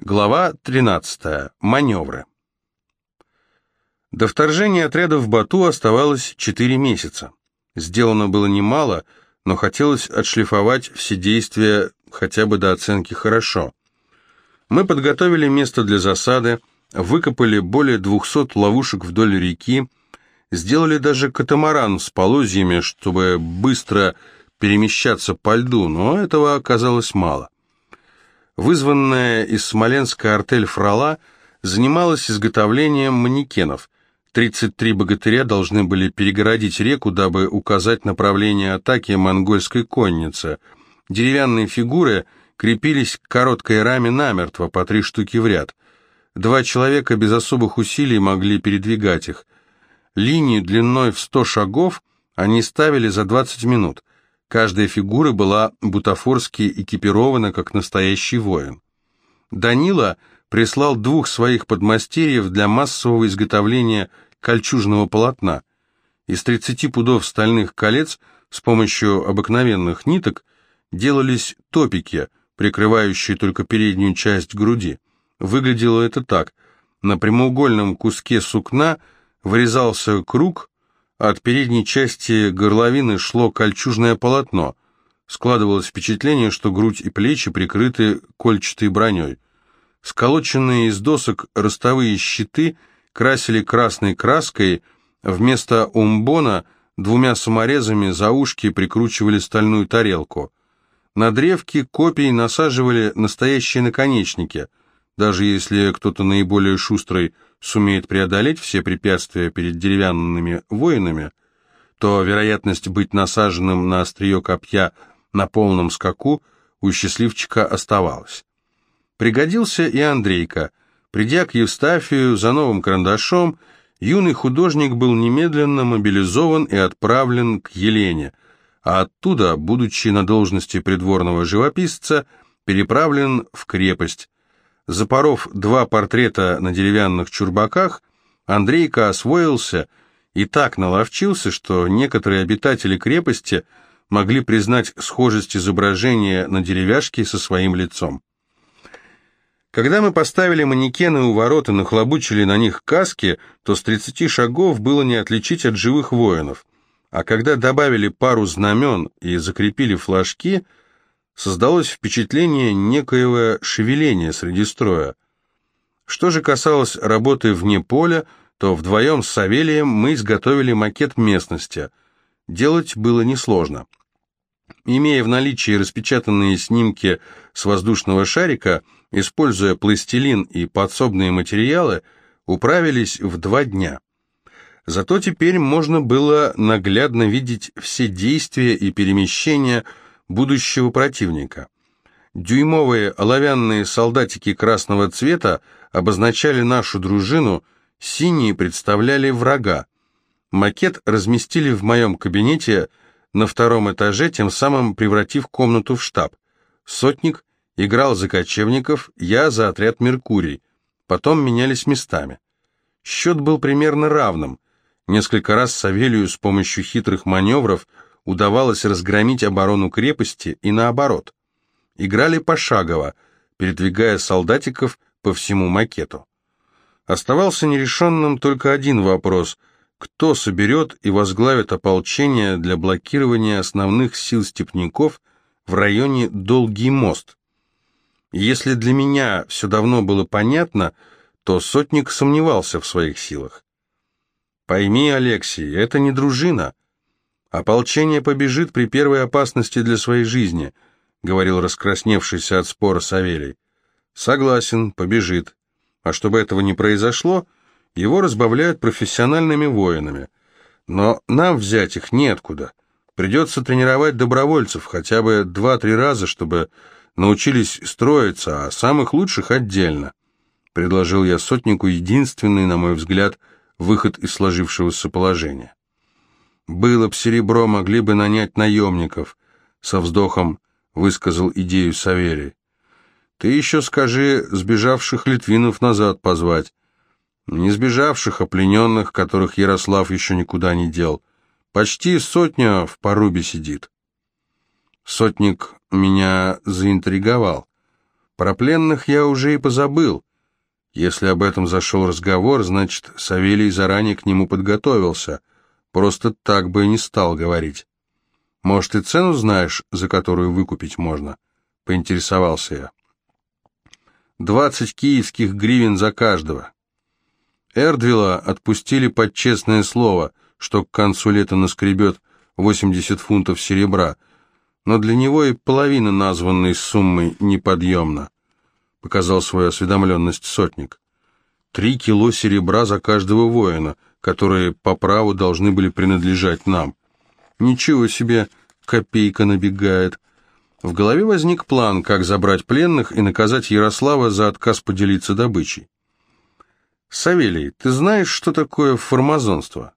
Глава 13. Маневры. До вторжения отряда в Бату оставалось 4 месяца. Сделано было немало, но хотелось отшлифовать все действия хотя бы до оценки «хорошо». Мы подготовили место для засады, выкопали более 200 ловушек вдоль реки, сделали даже катамаран с полозьями, чтобы быстро перемещаться по льду, но этого оказалось мало. Вызванная из Смоленска артель Фрала занималась изготовлением манекенов. 33 богатыря должны были перегородить реку, дабы указать направление атаки монгольской конницы. Деревянные фигуры крепились к короткой раме намертво, по три штуки в ряд. Два человека без особых усилий могли передвигать их. Линию длиной в 100 шагов они ставили за 20 минут – Каждая фигура была бутафорски экипирована, как настоящий воин. Данила прислал двух своих подмастерьев для массового изготовления кольчужного полотна. Из 30 пудов стальных колец с помощью обыкновенных ниток делались топики, прикрывающие только переднюю часть груди. Выглядело это так. На прямоугольном куске сукна вырезался круг, от передней части горловины шло кольчужное полотно. Складывалось впечатление, что грудь и плечи прикрыты кольчатой броней. Сколоченные из досок ростовые щиты красили красной краской, вместо умбона двумя саморезами за ушки прикручивали стальную тарелку. На древки копий насаживали настоящие наконечники. Даже если кто-то наиболее шустрый сумеет преодолеть все препятствия перед деревянными воинами, то вероятность быть насаженным на острие копья на полном скаку у счастливчика оставалась. Пригодился и Андрейка. Придя к Евстафию за новым карандашом, юный художник был немедленно мобилизован и отправлен к Елене, а оттуда, будучи на должности придворного живописца, переправлен в крепость, Запоров два портрета на деревянных чурбаках, Андрейка освоился и так наловчился, что некоторые обитатели крепости могли признать схожесть изображения на деревяшке со своим лицом. Когда мы поставили манекены у ворот и нахлобучили на них каски, то с 30 шагов было не отличить от живых воинов. А когда добавили пару знамен и закрепили флажки – создалось впечатление некоего шевеления среди строя. Что же касалось работы вне поля, то вдвоем с Савелием мы изготовили макет местности. Делать было несложно. Имея в наличии распечатанные снимки с воздушного шарика, используя пластилин и подсобные материалы, управились в два дня. Зато теперь можно было наглядно видеть все действия и перемещения, будущего противника. Дюймовые оловянные солдатики красного цвета обозначали нашу дружину, синие представляли врага. Макет разместили в моем кабинете на втором этаже, тем самым превратив комнату в штаб. Сотник играл за кочевников, я за отряд «Меркурий». Потом менялись местами. Счет был примерно равным. Несколько раз Савелию с помощью хитрых маневров удавалось разгромить оборону крепости и наоборот. Играли пошагово, передвигая солдатиков по всему макету. Оставался нерешенным только один вопрос – кто соберет и возглавит ополчение для блокирования основных сил степняков в районе Долгий мост? Если для меня все давно было понятно, то сотник сомневался в своих силах. «Пойми, Алексей, это не дружина», «Ополчение побежит при первой опасности для своей жизни», — говорил раскрасневшийся от спора Савелий. «Согласен, побежит. А чтобы этого не произошло, его разбавляют профессиональными воинами. Но нам взять их неоткуда. Придется тренировать добровольцев хотя бы два-три раза, чтобы научились строиться, а самых лучших отдельно», — предложил я сотнику единственный, на мой взгляд, выход из сложившегося положения. Было б серебро, могли бы нанять наемников, со вздохом высказал идею Саверий. Ты еще скажи, сбежавших литвинов назад позвать. Не сбежавших, а плененных, которых Ярослав еще никуда не дел. Почти сотня в порубе сидит. Сотник меня заинтриговал. Про пленных я уже и позабыл. Если об этом зашел разговор, значит, Савелий заранее к нему подготовился. Просто так бы не стал говорить. Может, и цену знаешь, за которую выкупить можно? Поинтересовался я. Двадцать киевских гривен за каждого. Эрдвила отпустили под честное слово, что к концу лета наскребет 80 фунтов серебра, но для него и половина названной суммы неподъемна показал свою осведомленность сотник. Три кило серебра за каждого воина, которые по праву должны были принадлежать нам. Ничего себе, копейка набегает. В голове возник план, как забрать пленных и наказать Ярослава за отказ поделиться добычей. «Савелий, ты знаешь, что такое формазонство?»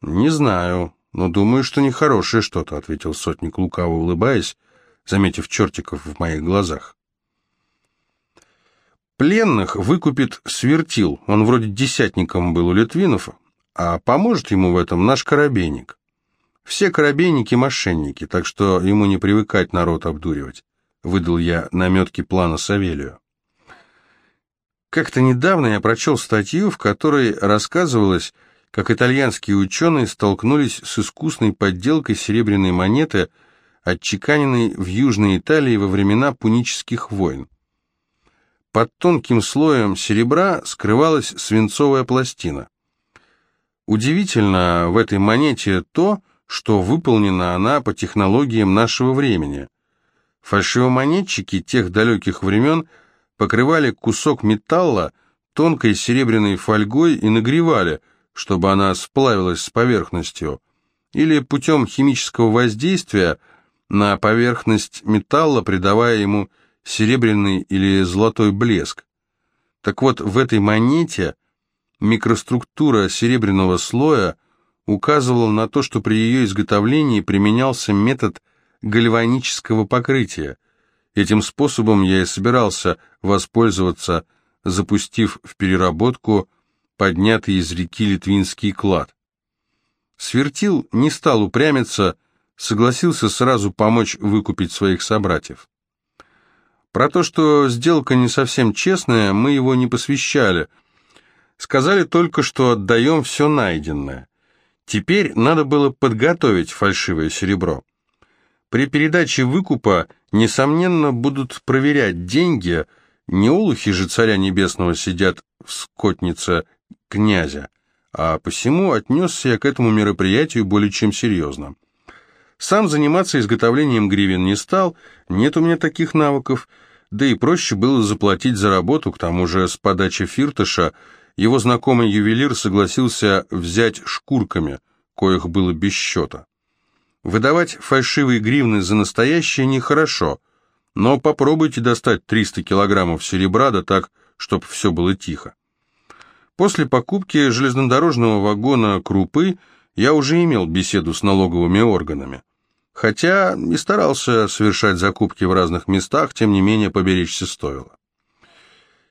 «Не знаю, но думаю, что нехорошее что-то», — ответил сотник, лукаво улыбаясь, заметив чертиков в моих глазах. Пленных выкупит Свертил, он вроде десятником был у Литвинов, а поможет ему в этом наш корабейник. Все корабейники – мошенники, так что ему не привыкать народ обдуривать, выдал я наметки плана Савелию. Как-то недавно я прочел статью, в которой рассказывалось, как итальянские ученые столкнулись с искусной подделкой серебряной монеты, отчеканенной в Южной Италии во времена пунических войн. Под тонким слоем серебра скрывалась свинцовая пластина. Удивительно в этой монете то, что выполнена она по технологиям нашего времени. Фальшивомонетчики тех далеких времен покрывали кусок металла тонкой серебряной фольгой и нагревали, чтобы она сплавилась с поверхностью, или путем химического воздействия на поверхность металла, придавая ему серебряный или золотой блеск. Так вот, в этой монете микроструктура серебряного слоя указывала на то, что при ее изготовлении применялся метод гальванического покрытия. Этим способом я и собирался воспользоваться, запустив в переработку поднятый из реки литвинский клад. Свертил не стал упрямиться, согласился сразу помочь выкупить своих собратьев. Про то, что сделка не совсем честная, мы его не посвящали. Сказали только, что отдаем все найденное. Теперь надо было подготовить фальшивое серебро. При передаче выкупа, несомненно, будут проверять деньги, не улухи же царя небесного сидят в скотнице князя, а посему отнесся я к этому мероприятию более чем серьезно. Сам заниматься изготовлением гривен не стал, нет у меня таких навыков, да и проще было заплатить за работу, к тому же с подачи Фиртыша его знакомый ювелир согласился взять шкурками, коих было без счета. Выдавать фальшивые гривны за настоящие нехорошо, но попробуйте достать 300 килограммов серебра, да так, чтобы все было тихо. После покупки железнодорожного вагона крупы я уже имел беседу с налоговыми органами. Хотя и старался совершать закупки в разных местах, тем не менее поберечься стоило.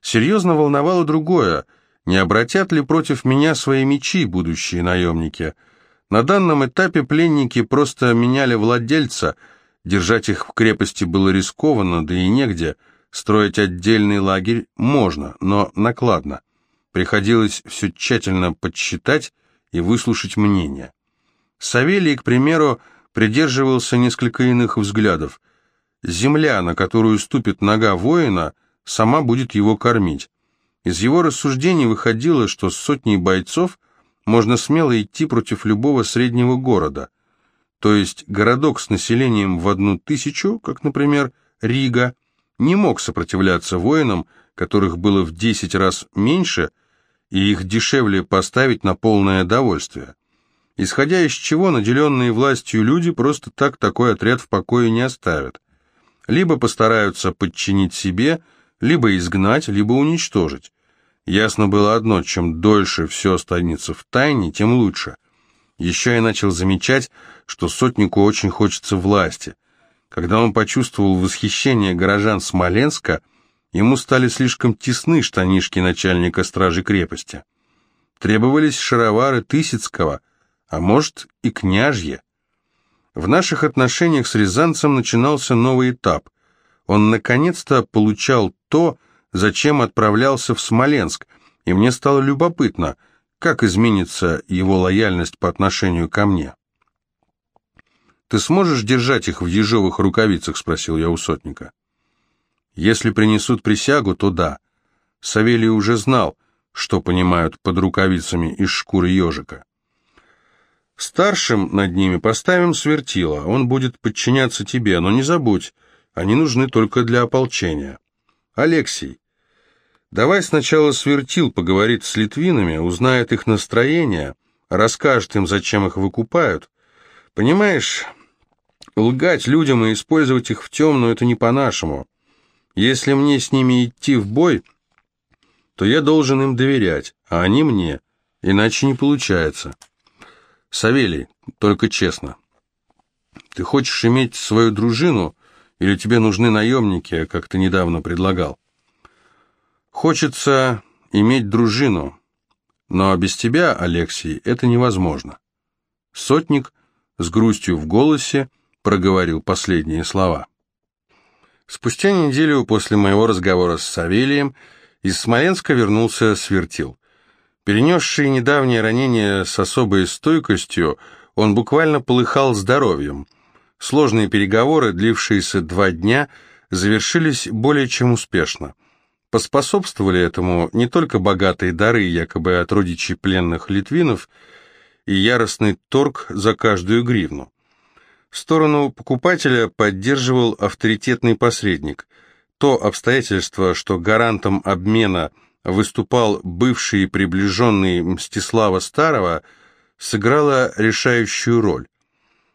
Серьезно волновало другое, не обратят ли против меня свои мечи будущие наемники. На данном этапе пленники просто меняли владельца, держать их в крепости было рискованно, да и негде, строить отдельный лагерь можно, но накладно. Приходилось все тщательно подсчитать и выслушать мнение. Савелий, к примеру, придерживался несколько иных взглядов. Земля, на которую ступит нога воина, сама будет его кормить. Из его рассуждений выходило, что с сотней бойцов можно смело идти против любого среднего города. То есть городок с населением в одну тысячу, как, например, Рига, не мог сопротивляться воинам, которых было в десять раз меньше, и их дешевле поставить на полное довольствие исходя из чего наделенные властью люди просто так такой отряд в покое не оставят. Либо постараются подчинить себе, либо изгнать, либо уничтожить. Ясно было одно, чем дольше все останется в тайне, тем лучше. Еще я начал замечать, что сотнику очень хочется власти. Когда он почувствовал восхищение горожан Смоленска, ему стали слишком тесны штанишки начальника стражи крепости. Требовались шаровары Тысяцкого – а может и княжье. В наших отношениях с рязанцем начинался новый этап. Он наконец-то получал то, зачем отправлялся в Смоленск, и мне стало любопытно, как изменится его лояльность по отношению ко мне. «Ты сможешь держать их в ежовых рукавицах?» — спросил я у сотника. «Если принесут присягу, то да». Савелий уже знал, что понимают под рукавицами из шкуры ежика. Старшим над ними поставим свертила, он будет подчиняться тебе, но не забудь, они нужны только для ополчения. Алексей, давай сначала свертил поговорит с литвинами, узнает их настроение, расскажет им, зачем их выкупают. Понимаешь, лгать людям и использовать их в темную – это не по-нашему. Если мне с ними идти в бой, то я должен им доверять, а они мне, иначе не получается. Савелий, только честно, ты хочешь иметь свою дружину или тебе нужны наемники, как ты недавно предлагал? Хочется иметь дружину, но без тебя, Алексей, это невозможно. Сотник с грустью в голосе проговорил последние слова. Спустя неделю после моего разговора с Савелием из Смоленска вернулся Свертил. Перенесший недавнее ранение с особой стойкостью, он буквально полыхал здоровьем. Сложные переговоры, длившиеся два дня, завершились более чем успешно. Поспособствовали этому не только богатые дары, якобы от родичей пленных литвинов, и яростный торг за каждую гривну. Сторону покупателя поддерживал авторитетный посредник. То обстоятельство, что гарантом обмена – выступал бывший приближенный Мстислава Старого, сыграла решающую роль.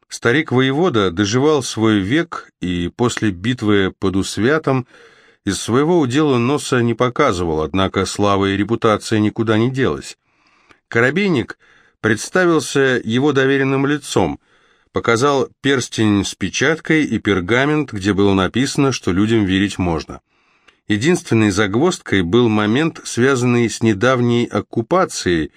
Старик-воевода доживал свой век и после битвы под Усвятом из своего удела носа не показывал, однако слава и репутация никуда не делась. Коробейник представился его доверенным лицом, показал перстень с печаткой и пергамент, где было написано, что людям верить можно. Единственной загвоздкой был момент, связанный с недавней оккупацией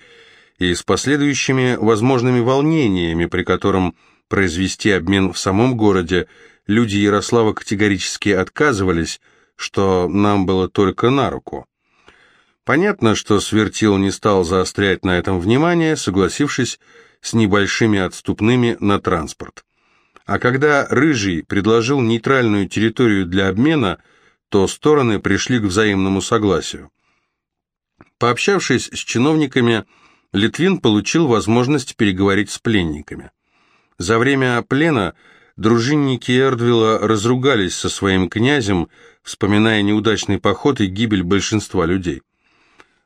и с последующими возможными волнениями, при котором произвести обмен в самом городе люди Ярослава категорически отказывались, что нам было только на руку. Понятно, что Свертил не стал заострять на этом внимание, согласившись с небольшими отступными на транспорт. А когда Рыжий предложил нейтральную территорию для обмена – то стороны пришли к взаимному согласию. Пообщавшись с чиновниками, Литвин получил возможность переговорить с пленниками. За время плена дружинники Эрдвилла разругались со своим князем, вспоминая неудачный поход и гибель большинства людей.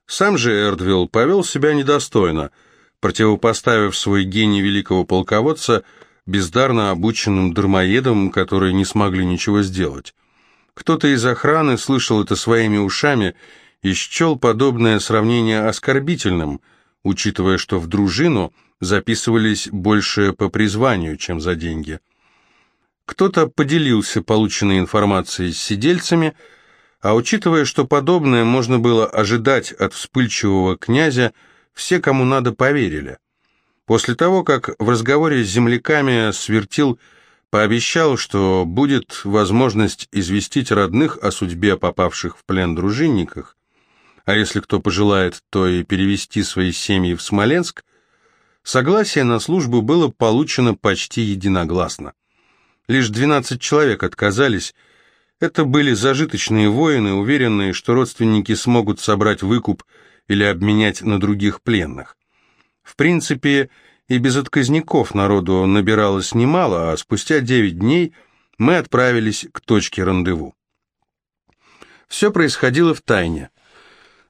Сам же Эрдвилл повел себя недостойно, противопоставив свой гений великого полководца бездарно обученным дармоедам, которые не смогли ничего сделать. Кто-то из охраны слышал это своими ушами и счел подобное сравнение оскорбительным, учитывая, что в дружину записывались больше по призванию, чем за деньги. Кто-то поделился полученной информацией с сидельцами, а учитывая, что подобное можно было ожидать от вспыльчивого князя, все, кому надо, поверили. После того, как в разговоре с земляками свертил Пообещал, что будет возможность известить родных о судьбе попавших в плен дружинниках, а если кто пожелает, то и перевести свои семьи в Смоленск, согласие на службу было получено почти единогласно. Лишь 12 человек отказались, это были зажиточные воины, уверенные, что родственники смогут собрать выкуп или обменять на других пленных. В принципе, и без отказников народу набиралось немало, а спустя девять дней мы отправились к точке рандеву. Все происходило в тайне.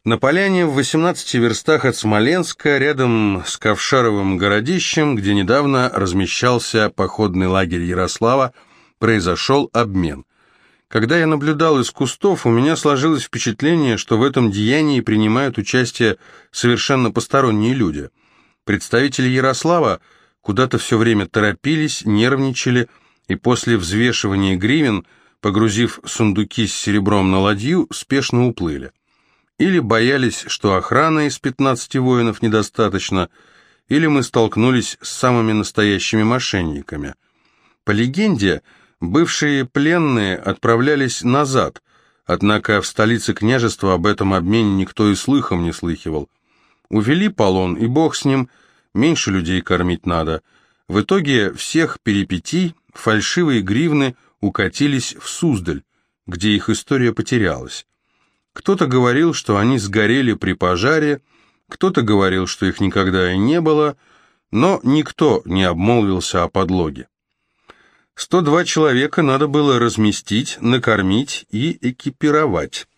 На поляне в 18 верстах от Смоленска, рядом с Ковшаровым городищем, где недавно размещался походный лагерь Ярослава, произошел обмен. Когда я наблюдал из кустов, у меня сложилось впечатление, что в этом деянии принимают участие совершенно посторонние люди – Представители Ярослава куда-то все время торопились, нервничали, и после взвешивания гривен, погрузив сундуки с серебром на ладью, спешно уплыли. Или боялись, что охраны из 15 воинов недостаточно, или мы столкнулись с самыми настоящими мошенниками. По легенде, Бывшие пленные отправлялись назад, однако в столице княжества об этом обмене никто и слыхом не слыхивал. Увели полон, и бог с ним, меньше людей кормить надо. В итоге всех перипетий фальшивые гривны укатились в Суздаль, где их история потерялась. Кто-то говорил, что они сгорели при пожаре, кто-то говорил, что их никогда и не было, но никто не обмолвился о подлоге. 102 человека надо было разместить, накормить и экипировать.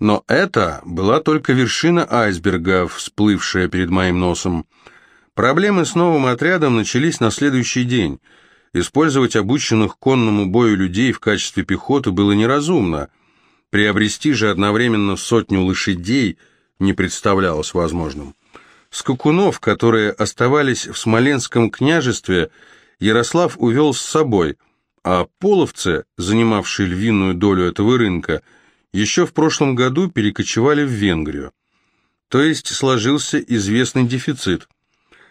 Но это была только вершина айсберга, всплывшая перед моим носом. Проблемы с новым отрядом начались на следующий день. Использовать обученных конному бою людей в качестве пехоты было неразумно. Приобрести же одновременно сотню лошадей не представлялось возможным. Скакунов, которые оставались в Смоленском княжестве, Ярослав увел с собой, а половцы, занимавшие львиную долю этого рынка, еще в прошлом году перекочевали в Венгрию. То есть сложился известный дефицит,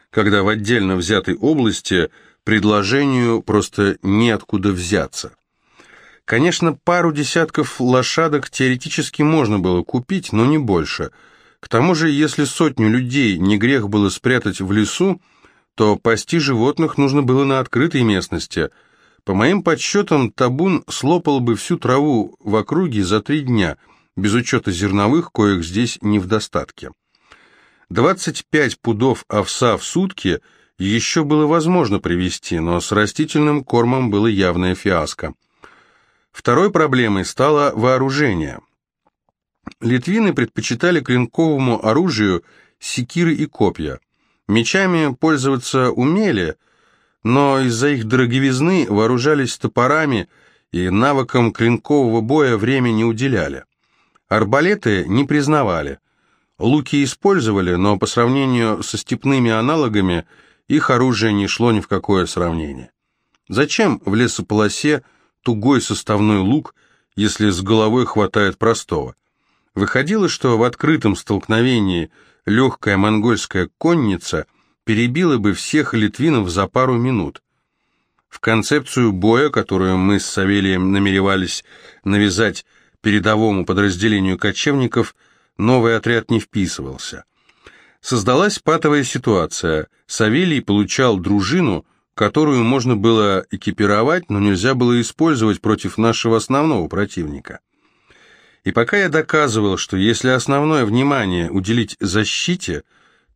когда в отдельно взятой области предложению просто неоткуда взяться. Конечно, пару десятков лошадок теоретически можно было купить, но не больше – к тому же, если сотню людей не грех было спрятать в лесу, то пасти животных нужно было на открытой местности. По моим подсчетам, табун слопал бы всю траву в округе за три дня, без учета зерновых, коих здесь не в достатке. 25 пудов овса в сутки еще было возможно привезти, но с растительным кормом было явная фиаско. Второй проблемой стало вооружение. Литвины предпочитали клинковому оружию секиры и копья. Мечами пользоваться умели, но из-за их дороговизны вооружались топорами и навыкам клинкового боя время не уделяли. Арбалеты не признавали. Луки использовали, но по сравнению со степными аналогами их оружие не шло ни в какое сравнение. Зачем в лесополосе тугой составной лук, если с головой хватает простого? Выходило, что в открытом столкновении легкая монгольская конница перебила бы всех литвинов за пару минут. В концепцию боя, которую мы с Савелием намеревались навязать передовому подразделению кочевников, новый отряд не вписывался. Создалась патовая ситуация. Савелий получал дружину, которую можно было экипировать, но нельзя было использовать против нашего основного противника. И пока я доказывал, что если основное внимание уделить защите,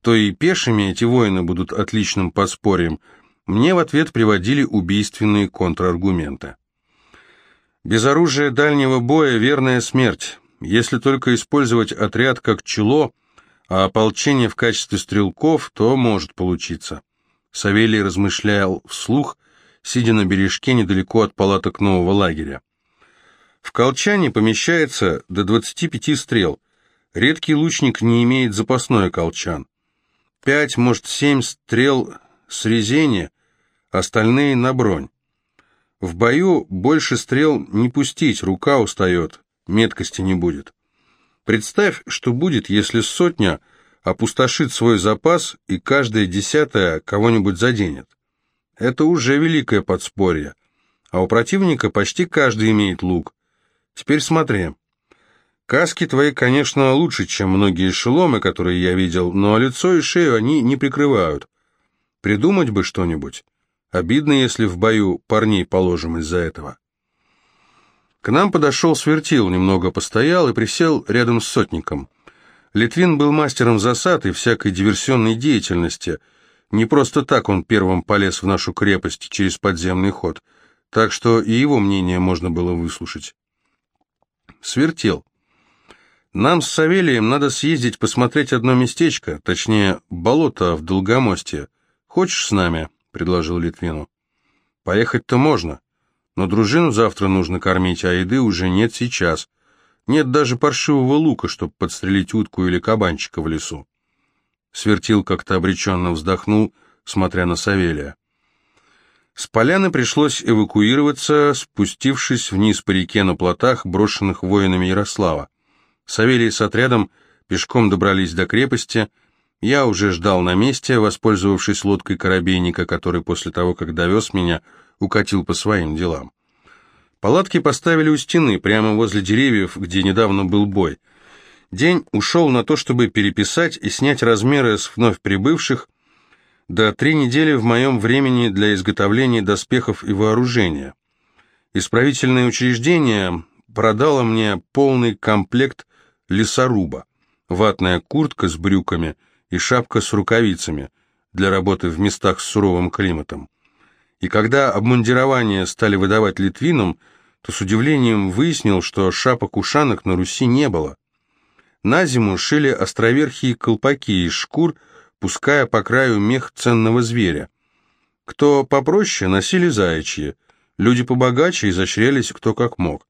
то и пешими эти воины будут отличным подспорьем, мне в ответ приводили убийственные контраргументы. Без оружия дальнего боя верная смерть. Если только использовать отряд как чело, а ополчение в качестве стрелков, то может получиться. Савелий размышлял вслух, сидя на бережке недалеко от палаток нового лагеря. В колчане помещается до 25 стрел. Редкий лучник не имеет запасной колчан. Пять, может, семь стрел с резения, остальные на бронь. В бою больше стрел не пустить, рука устает, меткости не будет. Представь, что будет, если сотня опустошит свой запас и каждая десятая кого-нибудь заденет. Это уже великое подспорье. А у противника почти каждый имеет лук. Теперь смотри. Каски твои, конечно, лучше, чем многие шеломы, которые я видел, но лицо и шею они не прикрывают. Придумать бы что-нибудь. Обидно, если в бою парней положим из-за этого. К нам подошел свертил, немного постоял и присел рядом с сотником. Литвин был мастером засад и всякой диверсионной деятельности. Не просто так он первым полез в нашу крепость через подземный ход, так что и его мнение можно было выслушать свертел. Нам с Савелием надо съездить посмотреть одно местечко, точнее, болото в Долгомосте. Хочешь с нами?» — предложил Литвину. «Поехать-то можно, но дружину завтра нужно кормить, а еды уже нет сейчас. Нет даже паршивого лука, чтобы подстрелить утку или кабанчика в лесу». Свертил как-то обреченно вздохнул, смотря на Савелия. С поляны пришлось эвакуироваться, спустившись вниз по реке на плотах, брошенных воинами Ярослава. Савелий с отрядом пешком добрались до крепости. Я уже ждал на месте, воспользовавшись лодкой корабейника, который после того, как довез меня, укатил по своим делам. Палатки поставили у стены, прямо возле деревьев, где недавно был бой. День ушел на то, чтобы переписать и снять размеры с вновь прибывших, да три недели в моем времени для изготовления доспехов и вооружения. Исправительное учреждение продало мне полный комплект лесоруба, ватная куртка с брюками и шапка с рукавицами для работы в местах с суровым климатом. И когда обмундирование стали выдавать литвинам, то с удивлением выяснил, что шапок-ушанок на Руси не было. На зиму шили островерхие колпаки из шкур, пуская по краю мех ценного зверя. Кто попроще, носили заячьи, люди побогаче изощрялись кто как мог.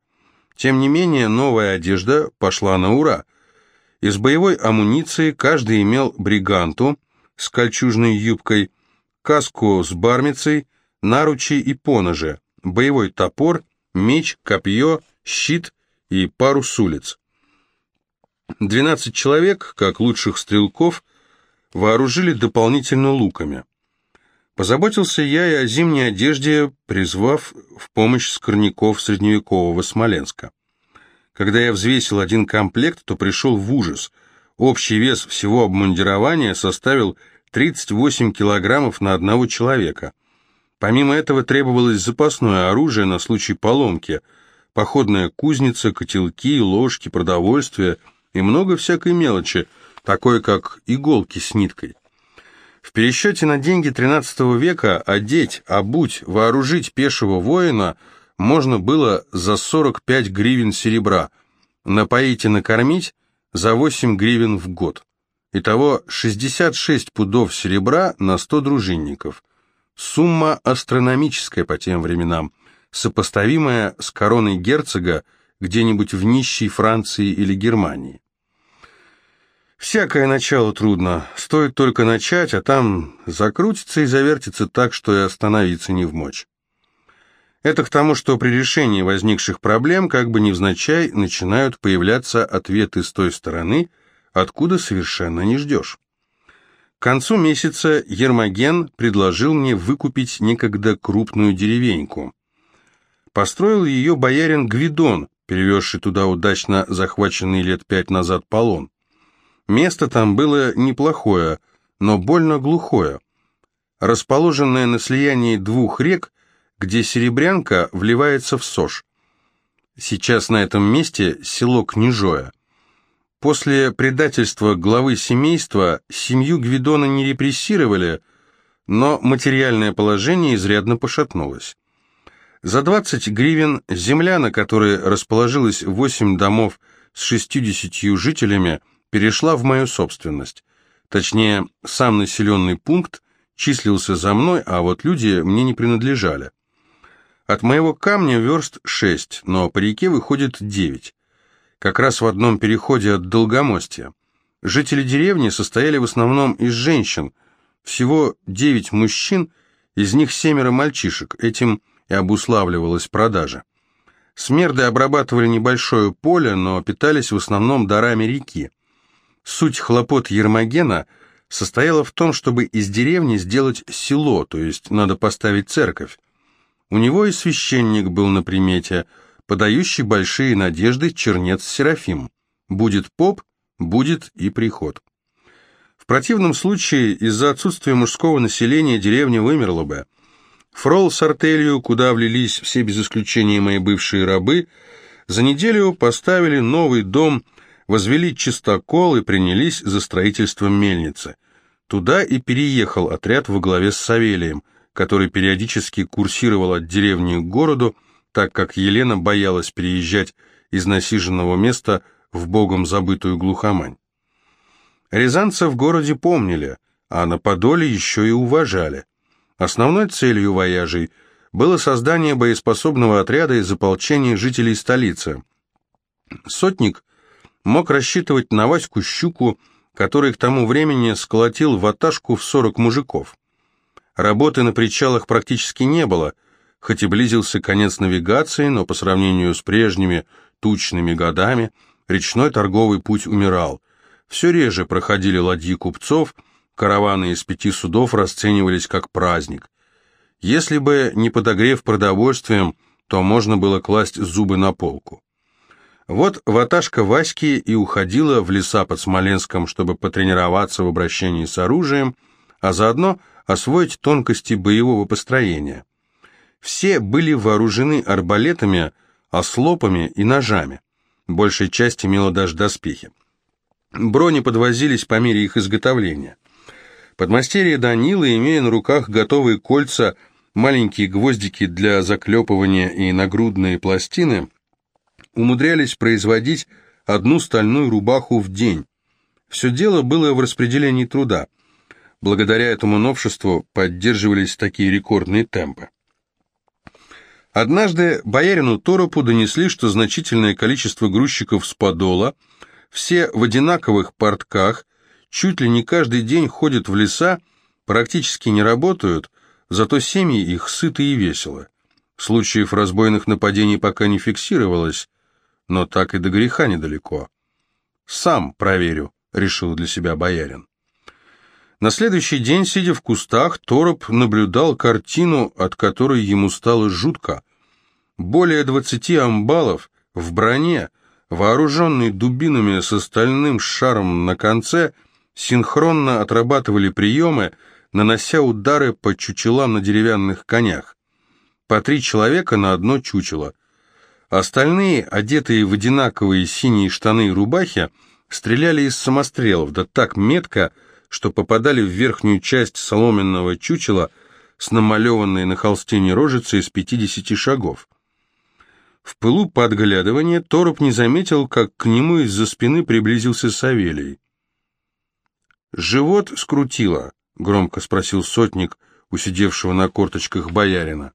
Тем не менее, новая одежда пошла на ура. Из боевой амуниции каждый имел бриганту с кольчужной юбкой, каску с бармицей, наручи и поножи, боевой топор, меч, копье, щит и пару с улиц. Двенадцать человек, как лучших стрелков, вооружили дополнительно луками. Позаботился я и о зимней одежде, призвав в помощь скорняков средневекового Смоленска. Когда я взвесил один комплект, то пришел в ужас. Общий вес всего обмундирования составил 38 килограммов на одного человека. Помимо этого требовалось запасное оружие на случай поломки, походная кузница, котелки, ложки, продовольствие и много всякой мелочи, такой как иголки с ниткой. В пересчете на деньги XIII века одеть, обуть, вооружить пешего воина можно было за 45 гривен серебра, напоить и накормить за 8 гривен в год. Итого 66 пудов серебра на 100 дружинников – Сумма астрономическая по тем временам, сопоставимая с короной герцога где-нибудь в нищей Франции или Германии. Всякое начало трудно, стоит только начать, а там закрутится и завертится так, что и остановиться не в мочь. Это к тому, что при решении возникших проблем, как бы невзначай, начинают появляться ответы с той стороны, откуда совершенно не ждешь. К концу месяца Ермоген предложил мне выкупить некогда крупную деревеньку. Построил ее боярин Гвидон, перевезший туда удачно захваченный лет пять назад полон. Место там было неплохое, но больно глухое. Расположенное на слиянии двух рек, где Серебрянка вливается в Сож. Сейчас на этом месте село Княжое – После предательства главы семейства семью Гвидона не репрессировали, но материальное положение изрядно пошатнулось. За 20 гривен земля, на которой расположилось 8 домов с 60 жителями, перешла в мою собственность. Точнее, сам населенный пункт числился за мной, а вот люди мне не принадлежали. От моего камня верст 6, но по реке выходит 9 как раз в одном переходе от Долгомостия. Жители деревни состояли в основном из женщин, всего девять мужчин, из них семеро мальчишек, этим и обуславливалась продажа. Смерды обрабатывали небольшое поле, но питались в основном дарами реки. Суть хлопот Ермогена состояла в том, чтобы из деревни сделать село, то есть надо поставить церковь. У него и священник был на примете – подающий большие надежды чернец Серафим. Будет поп, будет и приход. В противном случае из-за отсутствия мужского населения деревня вымерла бы. Фрол с артелью, куда влились все без исключения мои бывшие рабы, за неделю поставили новый дом, возвели чистокол и принялись за строительством мельницы. Туда и переехал отряд во главе с Савелием, который периодически курсировал от деревни к городу, так как Елена боялась переезжать из насиженного места в богом забытую глухомань. Рязанца в городе помнили, а на Подоле еще и уважали. Основной целью вояжей было создание боеспособного отряда из ополчения жителей столицы. Сотник мог рассчитывать на Ваську Щуку, который к тому времени сколотил ваташку в 40 мужиков. Работы на причалах практически не было, Хоть и близился конец навигации, но по сравнению с прежними тучными годами речной торговый путь умирал. Все реже проходили ладьи купцов, караваны из пяти судов расценивались как праздник. Если бы не подогрев продовольствием, то можно было класть зубы на полку. Вот ваташка Васьки и уходила в леса под Смоленском, чтобы потренироваться в обращении с оружием, а заодно освоить тонкости боевого построения. Все были вооружены арбалетами, ослопами и ножами. Большая часть имела даже доспехи. Брони подвозились по мере их изготовления. Подмастерье Данила, имея на руках готовые кольца, маленькие гвоздики для заклепывания и нагрудные пластины, умудрялись производить одну стальную рубаху в день. Все дело было в распределении труда. Благодаря этому новшеству поддерживались такие рекордные темпы. Однажды боярину Торопу донесли, что значительное количество грузчиков с Подола, все в одинаковых портках, чуть ли не каждый день ходят в леса, практически не работают, зато семьи их сыты и весело. Случаев разбойных нападений пока не фиксировалось, но так и до греха недалеко. «Сам проверю», — решил для себя боярин. На следующий день, сидя в кустах, Тороп наблюдал картину, от которой ему стало жутко. Более двадцати амбалов в броне, вооруженные дубинами с остальным шаром на конце, синхронно отрабатывали приемы, нанося удары по чучелам на деревянных конях. По три человека на одно чучело. Остальные, одетые в одинаковые синие штаны и рубахи, стреляли из самострелов, да так метко, что попадали в верхнюю часть соломенного чучела с намалеванной на холстине рожицей из 50 шагов. В пылу подглядывания Тороп не заметил, как к нему из-за спины приблизился Савелий. «Живот скрутило?» — громко спросил сотник, усидевшего на корточках боярина.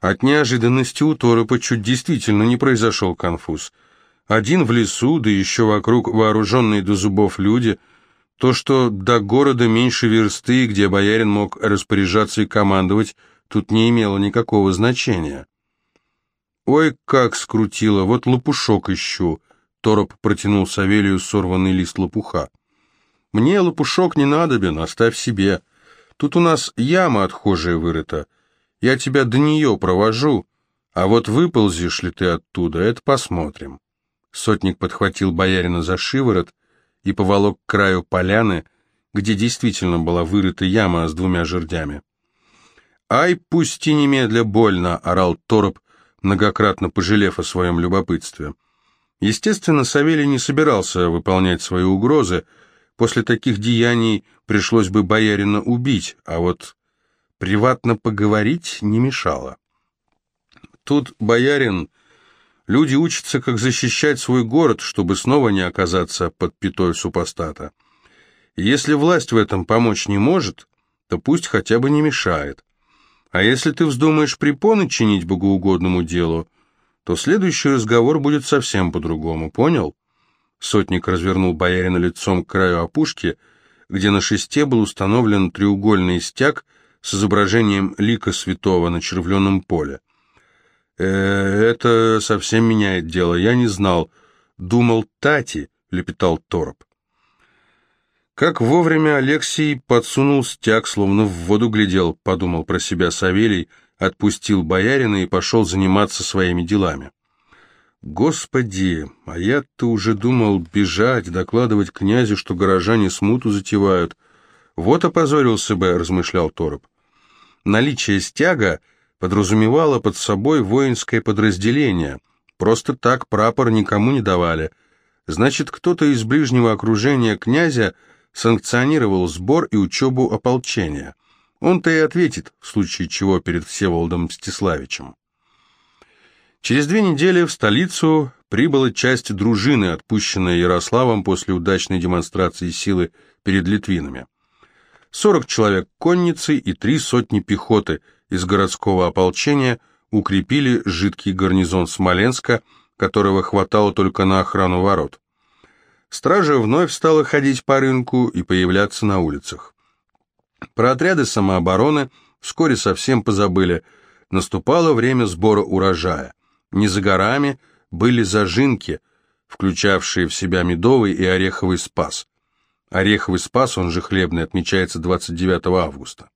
От неожиданности у Торопа чуть действительно не произошел конфуз. Один в лесу, да еще вокруг вооруженные до зубов люди — то, что до города меньше версты, где боярин мог распоряжаться и командовать, тут не имело никакого значения. «Ой, как скрутило! Вот лопушок ищу!» Тороп протянул Савелию сорванный лист лопуха. «Мне лопушок не надобен, оставь себе. Тут у нас яма отхожая вырыта. Я тебя до нее провожу, а вот выползешь ли ты оттуда, это посмотрим». Сотник подхватил боярина за шиворот и поволок к краю поляны, где действительно была вырыта яма с двумя жердями. «Ай, пусти немедля больно!» — орал Тороп, многократно пожалев о своем любопытстве. Естественно, Савелий не собирался выполнять свои угрозы. После таких деяний пришлось бы боярина убить, а вот приватно поговорить не мешало. Тут боярин Люди учатся, как защищать свой город, чтобы снова не оказаться под пятой супостата. И если власть в этом помочь не может, то пусть хотя бы не мешает. А если ты вздумаешь препоны чинить богоугодному делу, то следующий разговор будет совсем по-другому, понял? Сотник развернул боярина лицом к краю опушки, где на шесте был установлен треугольный стяг с изображением лика святого на червленом поле. Э, это совсем меняет дело. Я не знал. Думал, Тати, лепетал Тороп. Как вовремя Алексей подсунул стяг, словно в воду глядел, подумал про себя Савелий, отпустил боярина и пошел заниматься своими делами. Господи, а я-то уже думал бежать, докладывать князю, что горожане смуту затевают. Вот опозорился бы, размышлял Тороп. Наличие стяга — подразумевала под собой воинское подразделение. Просто так прапор никому не давали. Значит, кто-то из ближнего окружения князя санкционировал сбор и учебу ополчения. Он-то и ответит, в случае чего, перед Всеволодом Мстиславичем. Через две недели в столицу прибыла часть дружины, отпущенная Ярославом после удачной демонстрации силы перед литвинами. Сорок человек конницы и три сотни пехоты – из городского ополчения укрепили жидкий гарнизон Смоленска, которого хватало только на охрану ворот. Стража вновь стала ходить по рынку и появляться на улицах. Про отряды самообороны вскоре совсем позабыли. Наступало время сбора урожая. Не за горами были зажинки, включавшие в себя медовый и ореховый спас. Ореховый спас, он же хлебный, отмечается 29 августа.